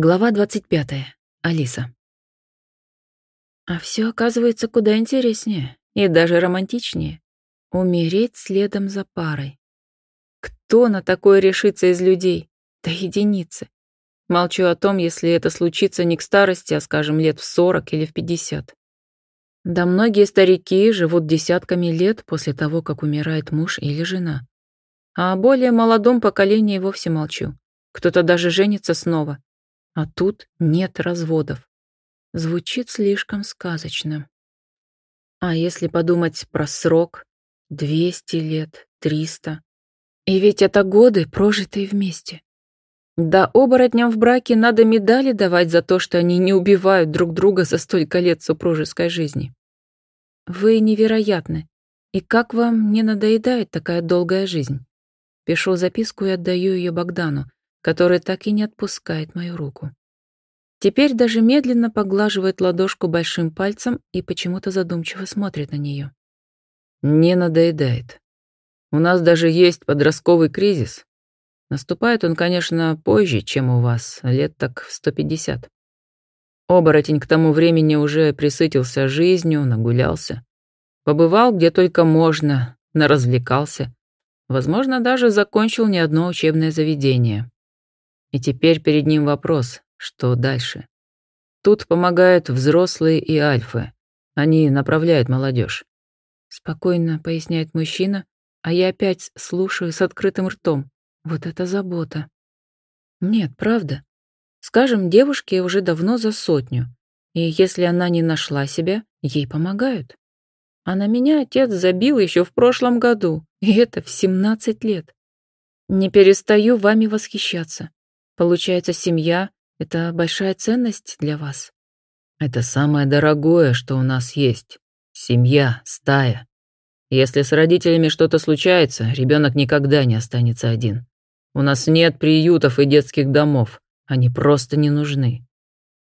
Глава 25. Алиса. А все оказывается куда интереснее и даже романтичнее. Умереть следом за парой. Кто на такое решится из людей? Да единицы. Молчу о том, если это случится не к старости, а, скажем, лет в 40 или в 50. Да многие старики живут десятками лет после того, как умирает муж или жена. А о более молодом поколении вовсе молчу. Кто-то даже женится снова а тут нет разводов. Звучит слишком сказочно. А если подумать про срок? 200 лет, 300. И ведь это годы, прожитые вместе. Да оборотням в браке надо медали давать за то, что они не убивают друг друга за столько лет супружеской жизни. Вы невероятны. И как вам не надоедает такая долгая жизнь? Пишу записку и отдаю ее Богдану, который так и не отпускает мою руку. Теперь даже медленно поглаживает ладошку большим пальцем и почему-то задумчиво смотрит на нее. Не надоедает. У нас даже есть подростковый кризис. Наступает он, конечно, позже, чем у вас, лет так в 150. Оборотень к тому времени уже присытился жизнью, нагулялся. Побывал где только можно, наразвлекался. Возможно, даже закончил не одно учебное заведение. И теперь перед ним вопрос, что дальше. Тут помогают взрослые и альфы. Они направляют молодежь. Спокойно поясняет мужчина, а я опять слушаю с открытым ртом. Вот это забота. Нет, правда. Скажем, девушке уже давно за сотню. И если она не нашла себя, ей помогают. А на меня отец забил еще в прошлом году, и это в 17 лет. Не перестаю вами восхищаться. Получается, семья — это большая ценность для вас. Это самое дорогое, что у нас есть. Семья, стая. Если с родителями что-то случается, ребенок никогда не останется один. У нас нет приютов и детских домов. Они просто не нужны.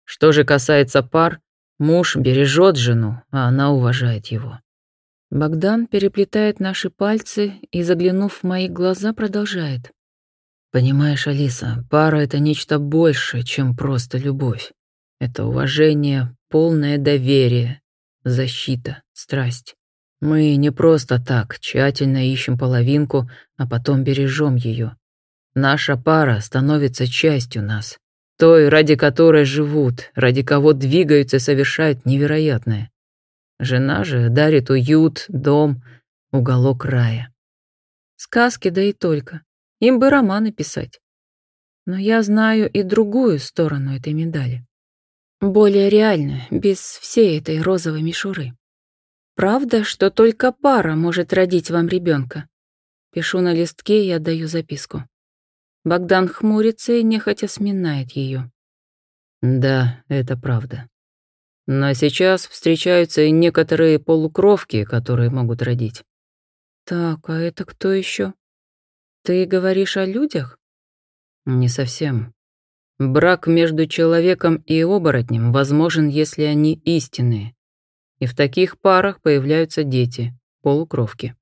Что же касается пар, муж бережет жену, а она уважает его. Богдан переплетает наши пальцы и, заглянув в мои глаза, продолжает. Понимаешь, Алиса, пара — это нечто большее, чем просто любовь. Это уважение, полное доверие, защита, страсть. Мы не просто так тщательно ищем половинку, а потом бережем ее. Наша пара становится частью нас, той, ради которой живут, ради кого двигаются и совершают невероятное. Жена же дарит уют, дом, уголок рая. Сказки, да и только. Им бы романы писать. Но я знаю и другую сторону этой медали. Более реальную, без всей этой розовой мишуры. Правда, что только пара может родить вам ребенка? Пишу на листке и отдаю записку. Богдан хмурится и нехотя сминает ее. Да, это правда. Но сейчас встречаются и некоторые полукровки, которые могут родить. Так, а это кто еще? Ты говоришь о людях? Не совсем. Брак между человеком и оборотнем возможен, если они истинные. И в таких парах появляются дети, полукровки.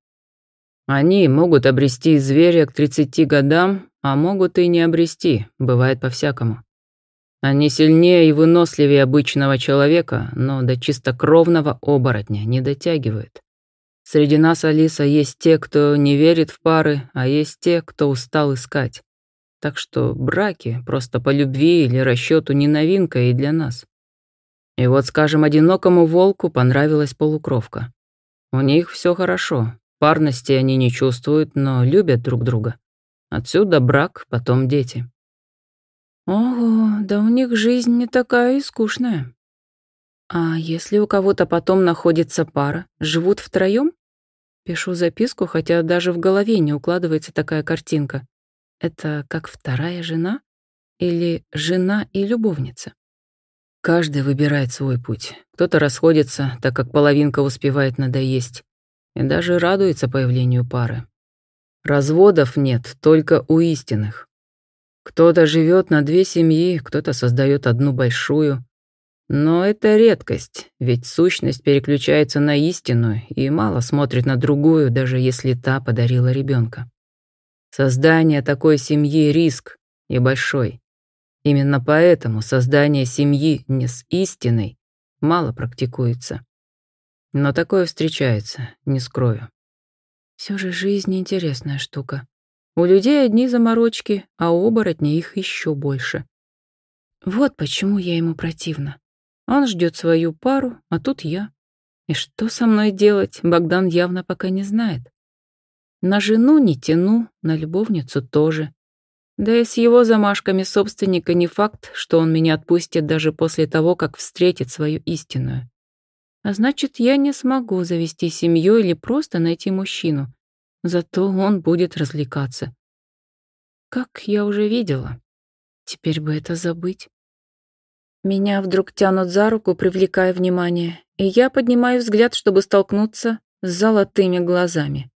Они могут обрести зверя к 30 годам, а могут и не обрести, бывает по-всякому. Они сильнее и выносливее обычного человека, но до чистокровного оборотня не дотягивают. Среди нас, Алиса, есть те, кто не верит в пары, а есть те, кто устал искать. Так что браки просто по любви или расчету не новинка и для нас. И вот, скажем, одинокому волку понравилась полукровка. У них все хорошо, парности они не чувствуют, но любят друг друга. Отсюда брак, потом дети. Ого, да у них жизнь не такая и скучная. А если у кого-то потом находится пара, живут втроем? Пишу записку, хотя даже в голове не укладывается такая картинка. Это как вторая жена? Или жена и любовница? Каждый выбирает свой путь. Кто-то расходится, так как половинка успевает надоесть, и даже радуется появлению пары. Разводов нет, только у истинных. Кто-то живет на две семьи, кто-то создает одну большую, но это редкость, ведь сущность переключается на истину и мало смотрит на другую, даже если та подарила ребенка. Создание такой семьи — риск, и большой. Именно поэтому создание семьи не с истиной мало практикуется. Но такое встречается, не скрою. Все же жизнь интересная штука. У людей одни заморочки, а у оборотней их еще больше. Вот почему я ему противна. Он ждет свою пару, а тут я. И что со мной делать, Богдан явно пока не знает. На жену не тяну, на любовницу тоже. Да и с его замашками собственника не факт, что он меня отпустит даже после того, как встретит свою истинную. А значит, я не смогу завести семью или просто найти мужчину. Зато он будет развлекаться. Как я уже видела. Теперь бы это забыть. Меня вдруг тянут за руку, привлекая внимание, и я поднимаю взгляд, чтобы столкнуться с золотыми глазами.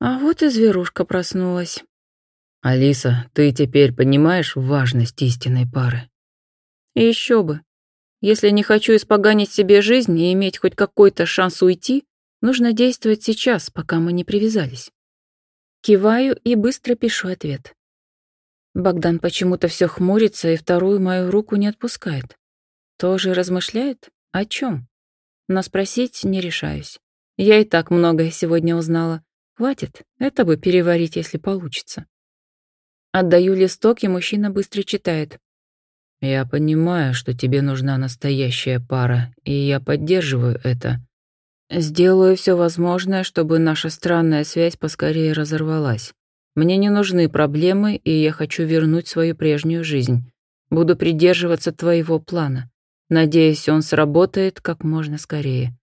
А вот и зверушка проснулась. «Алиса, ты теперь понимаешь важность истинной пары?» еще бы. Если не хочу испоганить себе жизнь и иметь хоть какой-то шанс уйти, нужно действовать сейчас, пока мы не привязались. Киваю и быстро пишу ответ. Богдан почему-то все хмурится и вторую мою руку не отпускает. Тоже размышляет? О чем? Но спросить не решаюсь. Я и так многое сегодня узнала. Хватит, это бы переварить, если получится. Отдаю листок, и мужчина быстро читает. «Я понимаю, что тебе нужна настоящая пара, и я поддерживаю это. Сделаю все возможное, чтобы наша странная связь поскорее разорвалась. Мне не нужны проблемы, и я хочу вернуть свою прежнюю жизнь. Буду придерживаться твоего плана. Надеюсь, он сработает как можно скорее.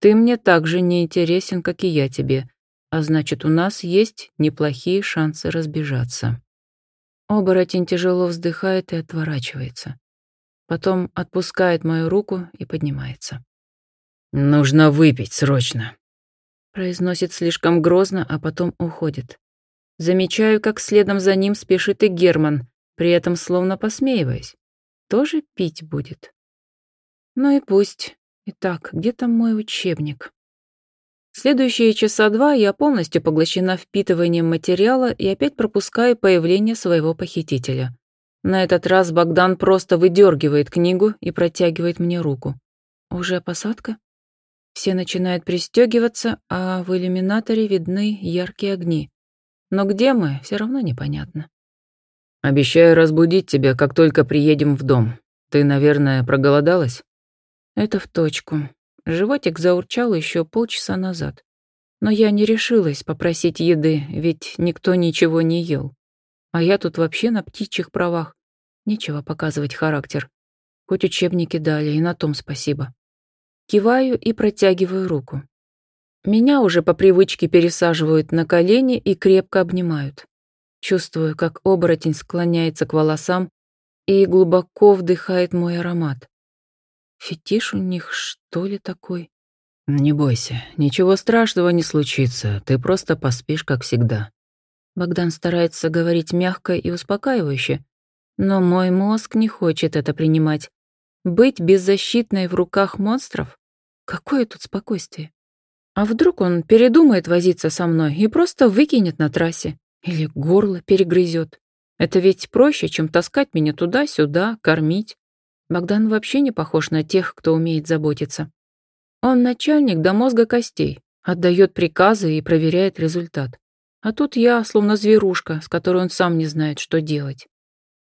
Ты мне так же не интересен, как и я тебе, а значит, у нас есть неплохие шансы разбежаться». Оборотень тяжело вздыхает и отворачивается. Потом отпускает мою руку и поднимается. «Нужно выпить срочно», — произносит слишком грозно, а потом уходит. Замечаю, как следом за ним спешит и Герман, при этом словно посмеиваясь. Тоже пить будет. Ну и пусть. Итак, где там мой учебник? Следующие часа два я полностью поглощена впитыванием материала и опять пропускаю появление своего похитителя. На этот раз Богдан просто выдергивает книгу и протягивает мне руку. Уже посадка? Все начинают пристегиваться, а в иллюминаторе видны яркие огни. Но где мы, все равно непонятно. «Обещаю разбудить тебя, как только приедем в дом. Ты, наверное, проголодалась?» Это в точку. Животик заурчал еще полчаса назад. Но я не решилась попросить еды, ведь никто ничего не ел. А я тут вообще на птичьих правах. Нечего показывать характер. Хоть учебники дали, и на том спасибо. Киваю и протягиваю руку. Меня уже по привычке пересаживают на колени и крепко обнимают. Чувствую, как оборотень склоняется к волосам и глубоко вдыхает мой аромат. Фетиш у них, что ли, такой? Не бойся, ничего страшного не случится, ты просто поспишь, как всегда. Богдан старается говорить мягко и успокаивающе, но мой мозг не хочет это принимать. Быть беззащитной в руках монстров? Какое тут спокойствие? А вдруг он передумает возиться со мной и просто выкинет на трассе? Или горло перегрызет? Это ведь проще, чем таскать меня туда-сюда, кормить. Богдан вообще не похож на тех, кто умеет заботиться. Он начальник до мозга костей, отдает приказы и проверяет результат. А тут я, словно зверушка, с которой он сам не знает, что делать.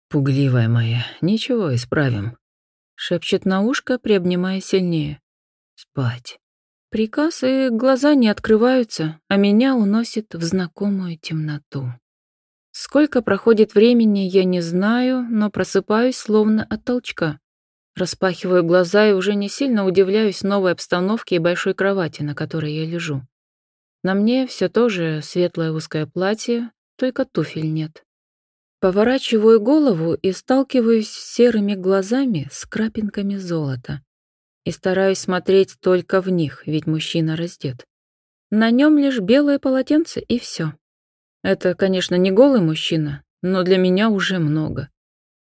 «Пугливая моя, ничего, исправим», — шепчет на ушко, приобнимая сильнее. «Спать». Приказ, и глаза не открываются, а меня уносит в знакомую темноту. Сколько проходит времени, я не знаю, но просыпаюсь словно от толчка. Распахиваю глаза и уже не сильно удивляюсь новой обстановке и большой кровати, на которой я лежу. На мне все то же светлое узкое платье, только туфель нет. Поворачиваю голову и сталкиваюсь с серыми глазами с крапинками золота и стараюсь смотреть только в них, ведь мужчина раздет. На нем лишь белое полотенце и все. Это, конечно, не голый мужчина, но для меня уже много.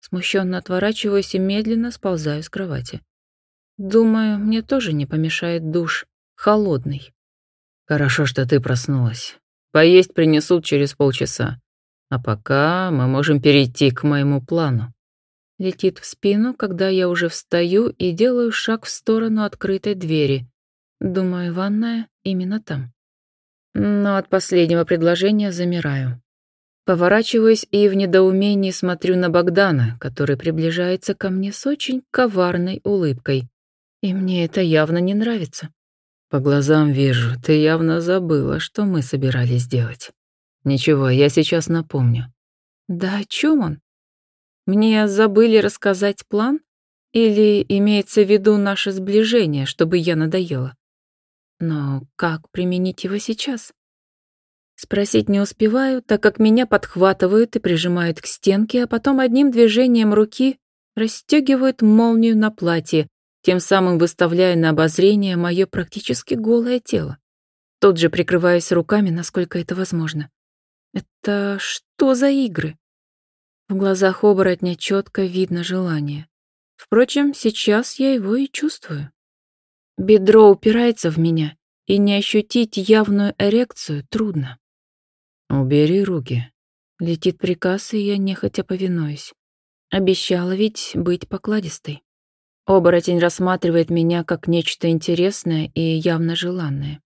Смущенно отворачиваюсь и медленно сползаю с кровати. Думаю, мне тоже не помешает душ. Холодный. Хорошо, что ты проснулась. Поесть принесут через полчаса. А пока мы можем перейти к моему плану. Летит в спину, когда я уже встаю и делаю шаг в сторону открытой двери. Думаю, ванная именно там. Но от последнего предложения замираю. Поворачиваюсь и в недоумении смотрю на Богдана, который приближается ко мне с очень коварной улыбкой. И мне это явно не нравится. По глазам вижу, ты явно забыла, что мы собирались делать. Ничего, я сейчас напомню. Да о чем он? Мне забыли рассказать план? Или имеется в виду наше сближение, чтобы я надоела? Но как применить его сейчас? Спросить не успеваю, так как меня подхватывают и прижимают к стенке, а потом одним движением руки расстегивают молнию на платье, тем самым выставляя на обозрение мое практически голое тело. Тут же прикрываюсь руками, насколько это возможно. Это что за игры? В глазах оборотня четко видно желание. Впрочем, сейчас я его и чувствую. Бедро упирается в меня, и не ощутить явную эрекцию трудно. «Убери руки». Летит приказ, и я нехотя повинуюсь. Обещала ведь быть покладистой. Оборотень рассматривает меня как нечто интересное и явно желанное.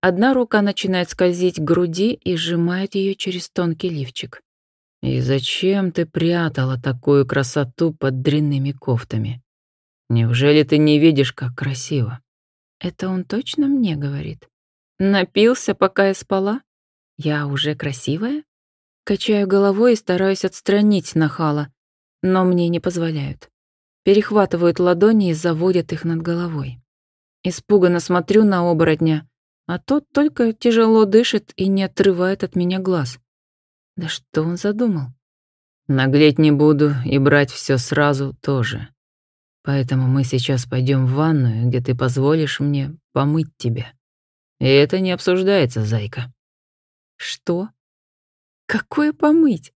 Одна рука начинает скользить к груди и сжимает ее через тонкий лифчик. «И зачем ты прятала такую красоту под дрянными кофтами? Неужели ты не видишь, как красиво?» Это он точно мне говорит? Напился, пока я спала? Я уже красивая? Качаю головой и стараюсь отстранить нахала, но мне не позволяют. Перехватывают ладони и заводят их над головой. Испуганно смотрю на оборотня, а тот только тяжело дышит и не отрывает от меня глаз. Да что он задумал? Наглеть не буду и брать все сразу тоже. Поэтому мы сейчас пойдем в ванную, где ты позволишь мне помыть тебя. И это не обсуждается, зайка. Что? Какое помыть?